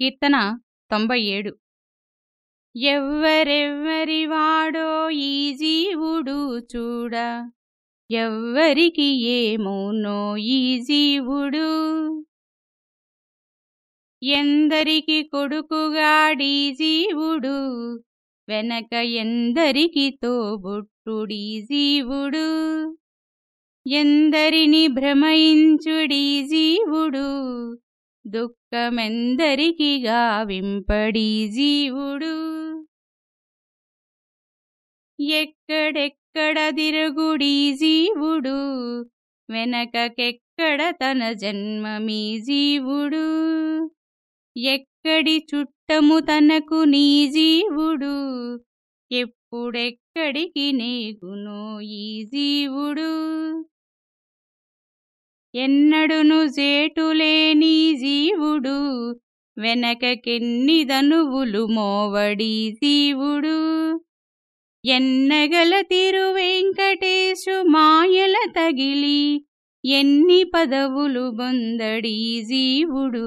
కీర్తన తొంభై ఏడు ఎవ్వరెవ్వరివాడో ఈ జీవుడు చూడ ఎవ్వరికి ఏమోనో ఈ జీవుడు. ఎందరికి కొడుకుగాడి జీవుడు వెనక ఎందరికి తోబుట్టుడి జీవుడు. ఎందరిని భ్రమయించుడి జీవుడు దుఃఖమెందరికి గావింపడి జీవుడు. ఎక్కడెక్కడ తిరుగుడి జీవుడు? వెనకకెక్కడ తన జన్మమీ జీవుడు? ఎక్కడి చుట్టము తనకు నీ జీవుడు? ఎప్పుడెక్కడికి నీకును ఈ జీవుడు? ఎన్నడును జేటులేని జీవుడు వెనకకెన్ని ధనువులు మోవడి జీవుడు. ఎన్నగల తిరువెంకటేశు మాయల తగిలి ఎన్ని పదవులు బొందడి జీవుడు.